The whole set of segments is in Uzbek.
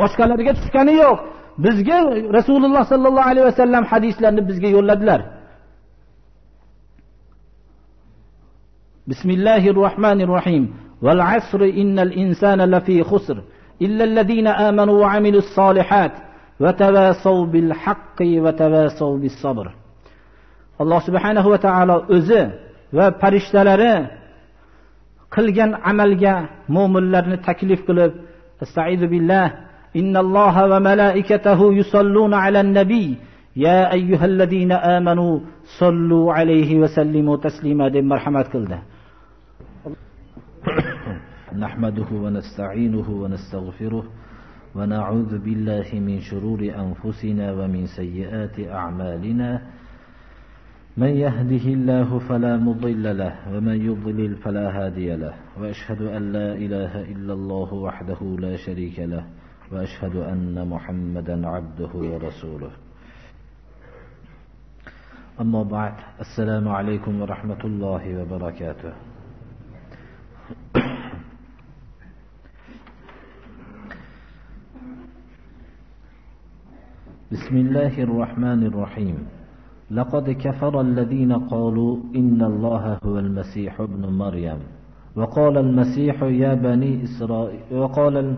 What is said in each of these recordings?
boshqalarga tushgani yo'q bizga rasululloh sollallohu alayhi vasallam hadislarni bizga yo'lladilar بسم الله الرحمن الرحيم والعصر إن الإنسان لفي خسر إلا الذين آمنوا وعملوا الصالحات وتواصوا بالحق وتواصوا بالصبر alloh subhanahu va taolo o'zi va farishtalari qilgan amalga mo'minlarni taklif qilib astaizu billah innalloha va malaikatahu yusalluna alan nabiy ya ayyuhallazina amanu sollu alayhi va sallimu taslima deb marhamat qildi نحمده ونستعينه ونستغفره ونعوذ بالله من شرور أنفسنا ومن سيئات أعمالنا. من يهده الله فلا مضل له ومن يضلل فلا هادي له. وأشهد أن لا إله إلا الله وحده لا شريك له. وأشهد أن محمدا عبده ورسوله. أما بعد السلام عليكم ورحمة الله وبركاته. بسم الله الرحمن الرحيم. لقد كفر الذين قالوا إن الله هو المسيح ابن مريم. وقال المسيح يا بني إسرائيل وقال ال...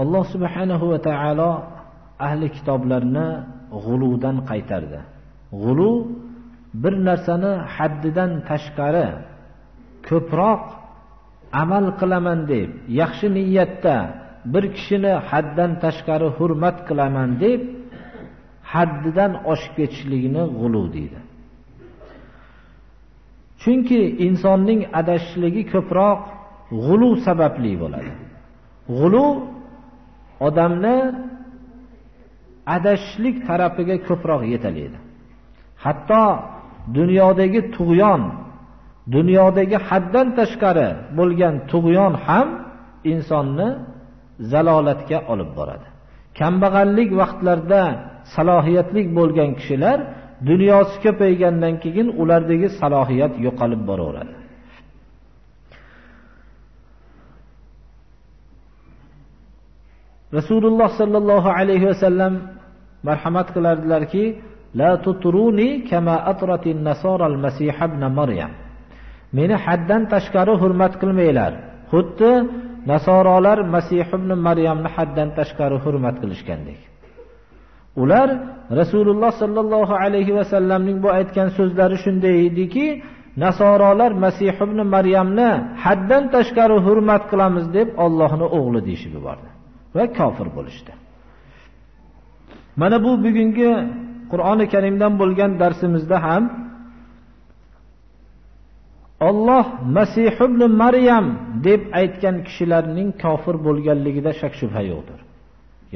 Alloh subhanahu va taolo ahli kitoblarni g'uludan qaytardi. G'ulu bir narsani haddidan tashqari ko'proq amal qilaman deb yaxshi niyatda bir kishini haddan tashqari hurmat qilaman deb haddidan oshib ketishligini g'ulu deydi. Chunki insonning adashishligi ko'proq g'ulu sababli bo'ladi. G'ulu odamni adashishlik tarafiga ko'proq yetalaydi. Hatto dunyodagi tug'yon dunyodagi haddan tashqari bo'lgan tug'yon ham insonni zalolatga olib boradi. Kambag'allik vaqtlarida salohiyatli bo'lgan kishilar dunyosi ko'paygandan keyin ulardagi salohiyat yo'qolib boraveradi. Rasululloh sollallohu alayhi vasallam marhamat qilardilarki la tutruni kama atratin nasoral masih ibn maryam. Meni haddan tashqari hurmat qilmanglar. Xuddi nasorolar masih ibn maryamni haddan tashqari hurmat qilishgandek. Ular rasululloh sollallohu alayhi vasallamning bu aytgan so'zlari shunday ediki nasorolar masih ibn maryamni haddan tashqari hurmat qilamiz deb ollohni o'g'li deyishib yubordi. Va kofir bo'lishdi. Mana bu bugungi qur'oni karimdan bo'lgan darsimizda ham olloh masih ibn maryam deb aytgan kishilarning kofir bo'lganligida shak shubha yo'qdir.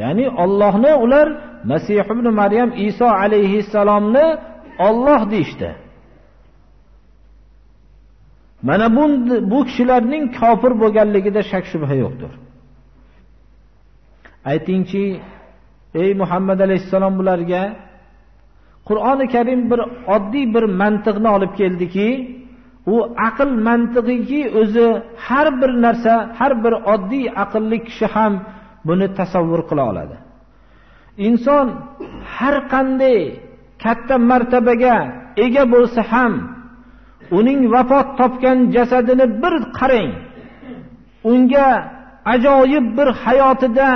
Ya'ni ollohni ular masih ibn maryam iso alayhissalomni olloh deyishdi. Mana bu bu kishilarning kofir bo'lganligida shak shubha yo'qdir. Aytingchi ey muhammad alayhissalom bularga qur'oni karim bir oddiy bir mantiqni olib keldiki u aql mantig'iki o'zi har bir narsa har bir oddiy aqlli kishi ham buni tasavvur qila oladi. Inson har qanday katta martabaga ega bo'lsa ham uning vafot topgan jasadini bir qarang unga ajoyib bir hayotida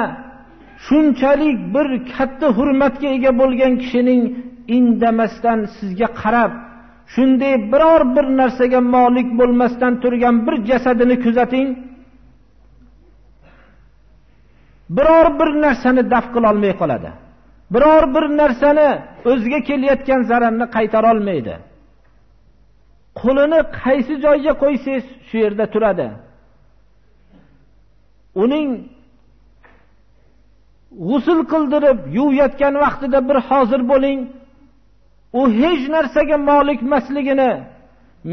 shunchalik bir katta hurmatga ega bo'lgan kishining indamasdan sizga qarab shunday biror bir narsaga molik bo'lmasdan turgan bir jasadini kuzating. Biror bir narsani daf qilolmay qoladi. Biror bir narsani o'ziga kelayotgan zararni qaytarolmaydi qo'lini qaysi joyga qo'ysangiz shu yerda turadi. Uning g'usul qildirib yuvayotgan vaqtida bir hozir bo'ling. U hech narsaga molik emasligini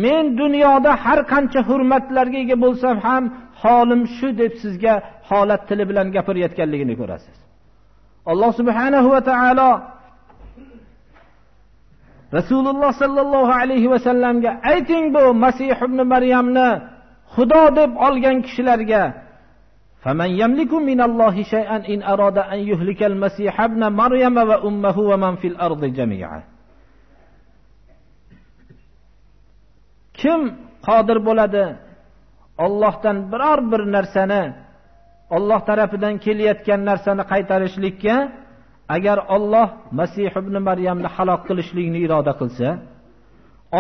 men dunyoda har qancha hurmatlarga ega bo'lsam ham holim shu deb sizga holat tili bilan gapirayotganligini ko'rasiz. Alloh subhanahu va taolo rasululloh sollallohu alayhi vasallamga ayting bu masih ibn maryamni xudo deb olgan kishilarga فمن يملك من الله شيئا إن أراد أن يهلك المسيح ابن مريم وأمه ومن في الأرض جميعا kim qodir bo'ladi ollohdan biror bir narsani olloh tarafidan kelayotgan narsani qaytarishlikka agar olloh masih ibn maryamni halok qilishlikni iroda qilsa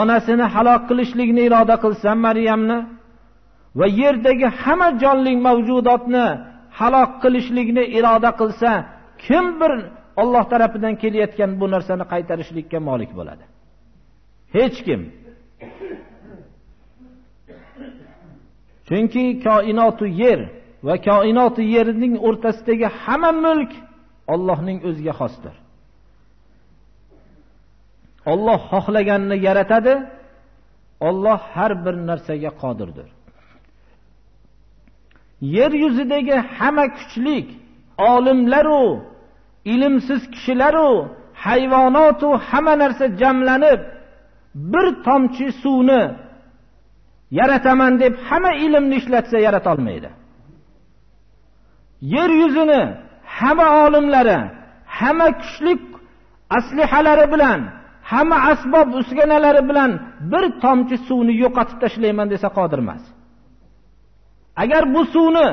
onasini halok qilishlikni iroda qilsa maryamni va yerdagi hamma jonli mavjudotni halok qilishlikni iroda qilsa kim bir olloh tarafidan kelayotgan bu narsani qaytarishlikka molik bo'ladi? Hech kim. Chunki koinotu yer va koinotu yerning o'rtasidagi hamma mulk ollohning o'ziga xosdir. Olloh xohlaganini yaratadi olloh har bir narsaga qodirdir. Yer yuzidagi hamma kuchlik olimlaru ilmsiz kishilaru hayvonotu hamma narsa jamlanib bir tomchi suvni yarataman deb hamma ilmni ishlatsa yaratolmaydi yer yuzini hamma olimlari hamma kuchlik aslihalari bilan hamma asbob uskunalari bilan bir tomchi suvni yo'qotib tashlayman desa qodir emas agar bu suvni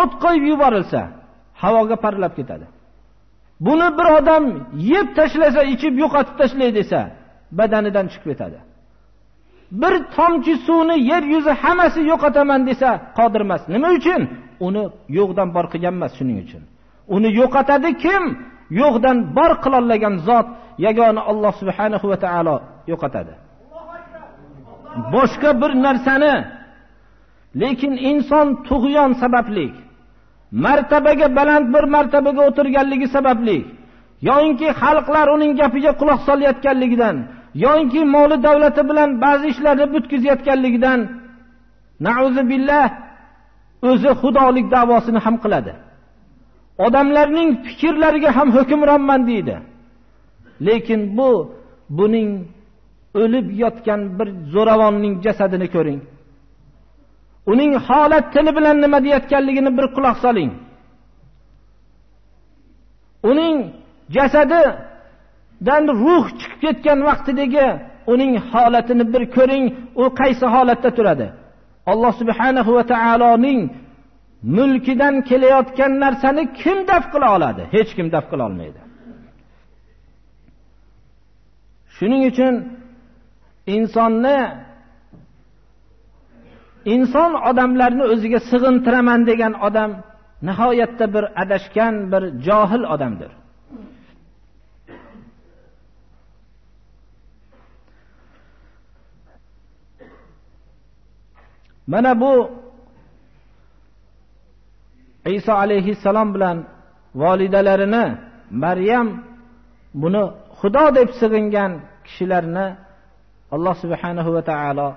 o't qo'yib yuborilsa havoga parlab ketadi. Buni bir odam yeb tashlasa ichib yo'qotib tashlay desa badanidan chiqib ketadi. Bir tomchi suvni yer yuzi hammasi yo'qotaman desa qodir emas. Nima uchun? Uni yo'qdan bor qilgan emas shuning uchun. Uni yo'qotadi kim? Yo'qdan bor qilolmagan zot yagona alloh subhanahu va taolo yo'qotadi. Boshqa bir narsani lekin inson tug'yon sababli martabaga baland bir martabaga o'tirganligi sababli yoinki xalqlar uning gapiga quloq solayotganligidan yoinki moli davlati bilan ba'zi ishlarni butkazayotganligidan nauzubillah o'zi xudolik davosini ham qiladi. Odamlarning fikrlariga ham hukmronman deydi. Lekin bu buning o'lib yotgan bir zo'ravonning jasadini ko'ring. Uning holat tili bilan nima deyayotganligini bir quloq soling. Uning jasadidan ruh chiqib ketgan vaqtidagi uning holatini bir ko'ring u qaysi holatda turadi. Alloh subhanahu va taoloning mulkidan kelayotgan narsani kim daf qila oladi? Hech kim daf qila olmaydi. Shuning uchun insonni inson odamlarni o'ziga sig'intiraman degan odam nihoyatda bir adashgan bir johil odamdir. Mana bu iso alayhissalom bilan volidalarini maryam buni xudo deb sig'ingan kishilarni alloh subhanahu va taolo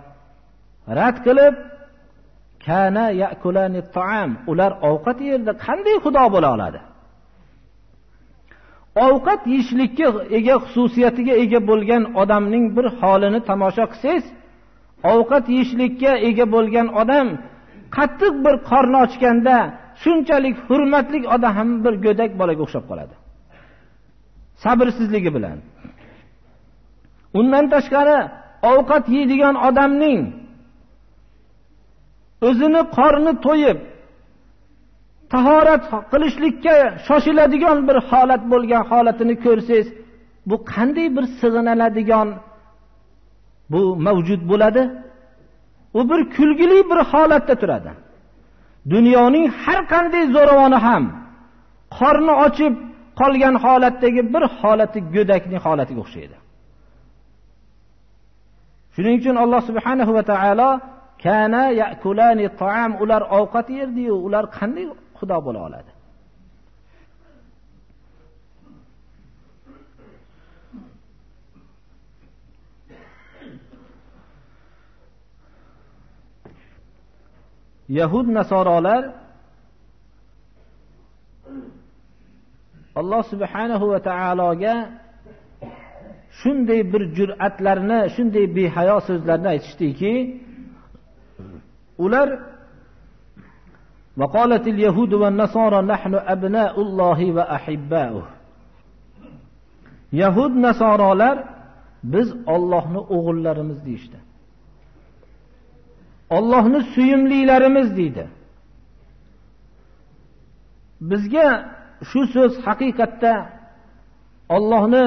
rad qilib kana yakulani taam ular ovqat yerda qanday xudo bo'la oladi? Ovqat yeyishlikka ega xususiyatiga ega bo'lgan odamning bir holini tomosha qilsangiz ovqat yeyishlikka ega bo'lgan odam qattiq bir qorni ochganda shunchalik hurmatli odam ham bir go'dak bolaga o'xshab qoladi. Sabrsizligi bilan. Undan tashqari ovqat yeydigan odamning o'zini qorni to'yib tahorat qilishlikka shoshiladigan bir holat bo'lgan holatini ko'rsangiz bu qanday bir sig'iniladigan bu mavjud bo'ladi? U bir kulgili bir holatda turadi. Dunyoning har qanday zo'ravoni ham qorni ochib qolgan holatdagi bir holati go'dakning holatiga o'xshaydi. Shuning uchun alloh subhanahu va taolo kana yakulani taam ular ovqat yerdiyu ular qanday xudo bo'la oladi? Yahud nasorolar alloh subhanahu va taologa shunday bir jur'atlarni shunday behayo so'zlarni aytishdiki ular وقالت اليهود والنصارى نحن أبناء الله وأحباؤه yahud nasorolar biz ollohni o'g'illarimiz deyishdi ollohni suyumlilarimiz deydi bizga shu so'z haqiqatda ollohni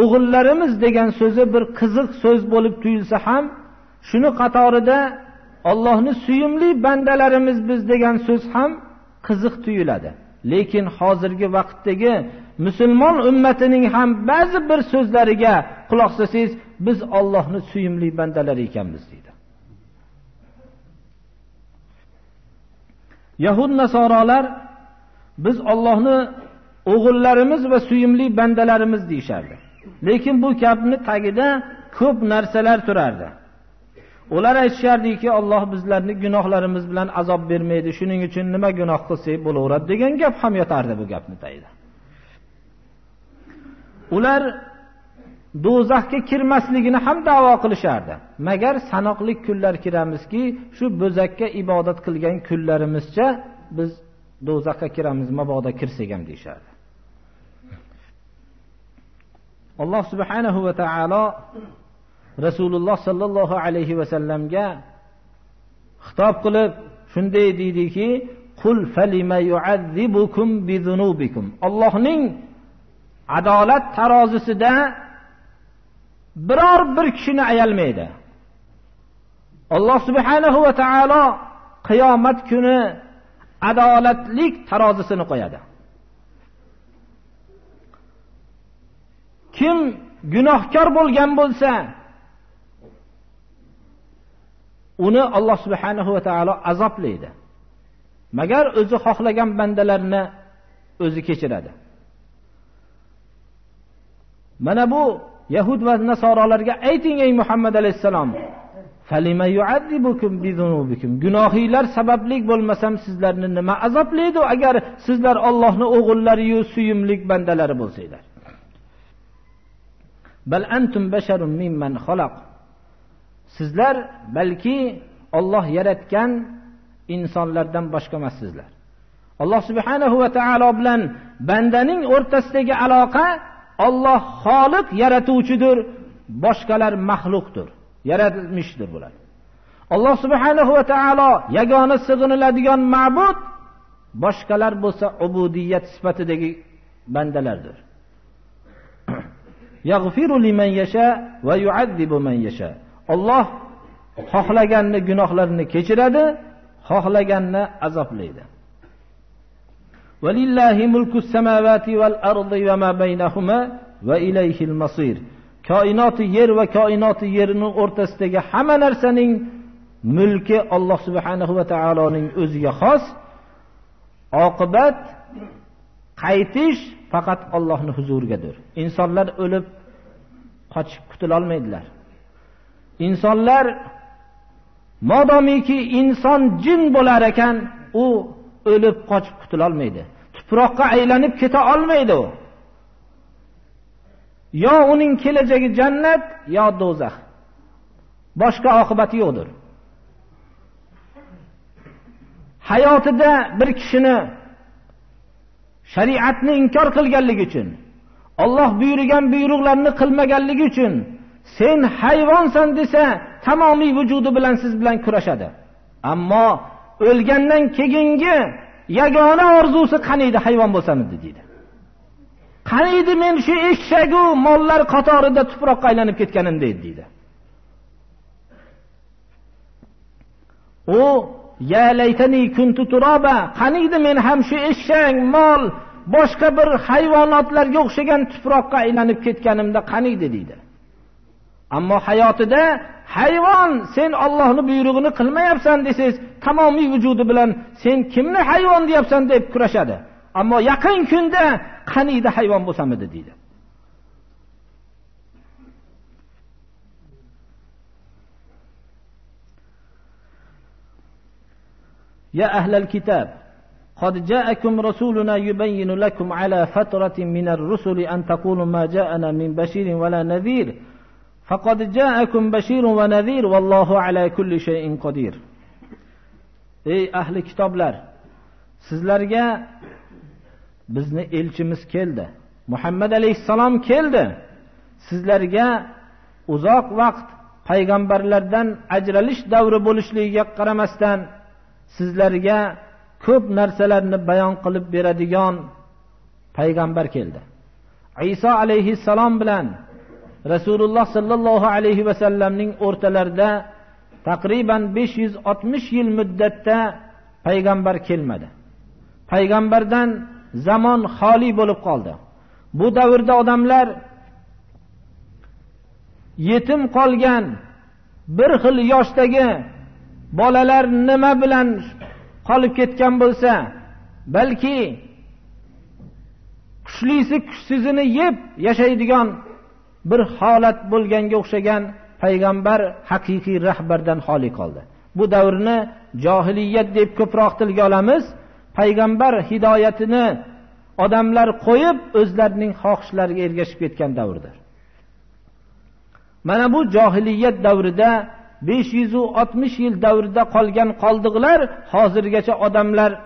o'g'illarimiz degan so'zi bir qiziq so'z bo'lib tuyulsa ham shuni qatorida Allohni suyumli bandalarimiz biz degan so'z ham qiziq tuyuladi. Lekin hozirgi vaqtdagi musulmon ummatining ham ba'zi bir so'zlariga quloq solsangiz biz ollohni suyumli bandalari ekanmiz deydi. Yahud nasorolar biz ollohni o'g'illarimiz va suyumli bandalarimiz deyishardi. Lekin bu gapni tagida ko'p narsalar turardi. Ular aytishardiki olloh bizlarni gunohlarimiz bilan azob bermaydi. Shuning uchun nima gunoh qilsak bo'laveradi degan gap ham yotardi bu gapni tagida ular do'zaxga kirmasligini ham davo qilishardi. Magar sanoqli kunlar kiramizki shu bo'zakka ibodat qilgan kunlarimizcha biz do'zaxga kiramiz mabodo kirsak ham deyishardi. Alloh subhanahu va taolo rasululloh sollallohu alayhi vasallamga xitob qilib shunday deydiki qul bizunubikum. Ollohning adolat tarozisida biror bir kishini ayalmaydi. Alloh subhanahu va taolo qiyomat kuni adolatlik tarozisini qo'yadi. Kim gunohkor bo'lgan bo'lsa uni alloh subhanahu va taolo azoblaydi. Magar o'zi xohlagan bandalarni o'zi kechiradi. Mana bu yahud va nasorolarga ayting ey muhammad alayhissalom gunohinglar sabablik bo'lmasam sizlarni nima azoblaydi agar sizlar ollohni o'g'illariyu suyumlik bandalari bo'lsanglar. Sizlar balki olloh yaratgan insonlardan boshqa emassizlar. Alloh subhanahu va taolo bilan bandaning o'rtasidagi aloqa olloh xoliq yaratuvchidir boshqalar maxluqdir yaratmishdir bular. Alloh subhanahu va taolo yagona sig'iniladigan ma'bud boshqalar bo'lsa ubudiyat sifatidagi bandalardir. Alloh xohlaganni gunohlarini kechiradi, xohlaganni azoblaydi. Walillahi mulkus samawati wal ardi va ma baynahuma va ilayhil masir. Koinoti yer va koinoti yerining o'rtasidagi hamma narsaning mulki Alloh subhanahu va taoloning o'ziga xos. Oqibat qaytish faqat Allohning huzurigadir. Insonlar o'lib qochib qutula olmaydilar. Insonlar modomiki inson jin bo'lar ekan u o'lib qochib qutulolmaydi. Tuproqqa aylanib keta olmaydi u. Yo uning kelajagi jannat yo do'zax. Boshqa oqibati yo'qdir. Hayotida bir kishini shariatni inkor qilganligi uchun olloh buyurgan buyruqlarni qilmaganligi uchun sen hayvonsan desa tamomiy vujudi bilan siz bilan kurashadi. Ammo o'lgandan keyingi yagona orzusi qaniydi hayvon bo'lsamidi deydi. Qaniydi men shu eshagu mollar qatorida tuproqqa aylanib ketganimda edi deydi. U ya laytani kuntu turoba qaniydi men ham shu eshak mol boshqa bir hayvonotlarga o'xshagan tuproqqa aylanib ketganimda qaniydi deydi. ammo hayotida hayvon sen ollohni buyrug'ini qilmayapsan desangiz tamomiy vujudi bilan sen kimni hayvon deyapsan deb kurashadi ammo yaqin kunda qaniydi hayvon bo'lsamidi deydi يا أهل الكتاب قد جاءكم رسولنا يبين لكم على فترة من الرسل أن تقولوا ما جاءنا من بشير ولا نذير فقد جاءكم بشير ونذير والله على كل شيء قدير ey ahli kitoblar sizlarga bizni elchimiz keldi muhammad alayhissalom keldi sizlarga uzoq vaqt payg'ambarlardan ajralish davri bo'lishligiga qaramasdan sizlarga ko'p narsalarni bayon qilib beradigan payg'ambar keldi iso alayhissalom bilan rasululloh sollallohu alayhi vasallamning o'rtalarida taqriban besh yuz oltmish yil muddatda payg'ambar kelmadi. Payg'ambardan zamon xoli bo'lib qoldi. Bu davrda odamlar yetim qolgan bir xil yoshdagi bolalar nima bilan qolib ketgan bo'lsa balki kuchlisi kuchsizini yeb yashaydigan bir holat bo'lganga o'xshagan payg'ambar haqiqiy rahbardan xoli qoldi. Bu davrni johiliyat deb ko'proq tilga olamiz. Payg'ambar hidoyatini odamlar qo'yib o'zlarining xohishlariga ergashib ketgan davrdir. Mana bu johiliyat davrida besh yuzu oltmish yil davrida qolgan qoldiqlar hozirgacha odamlar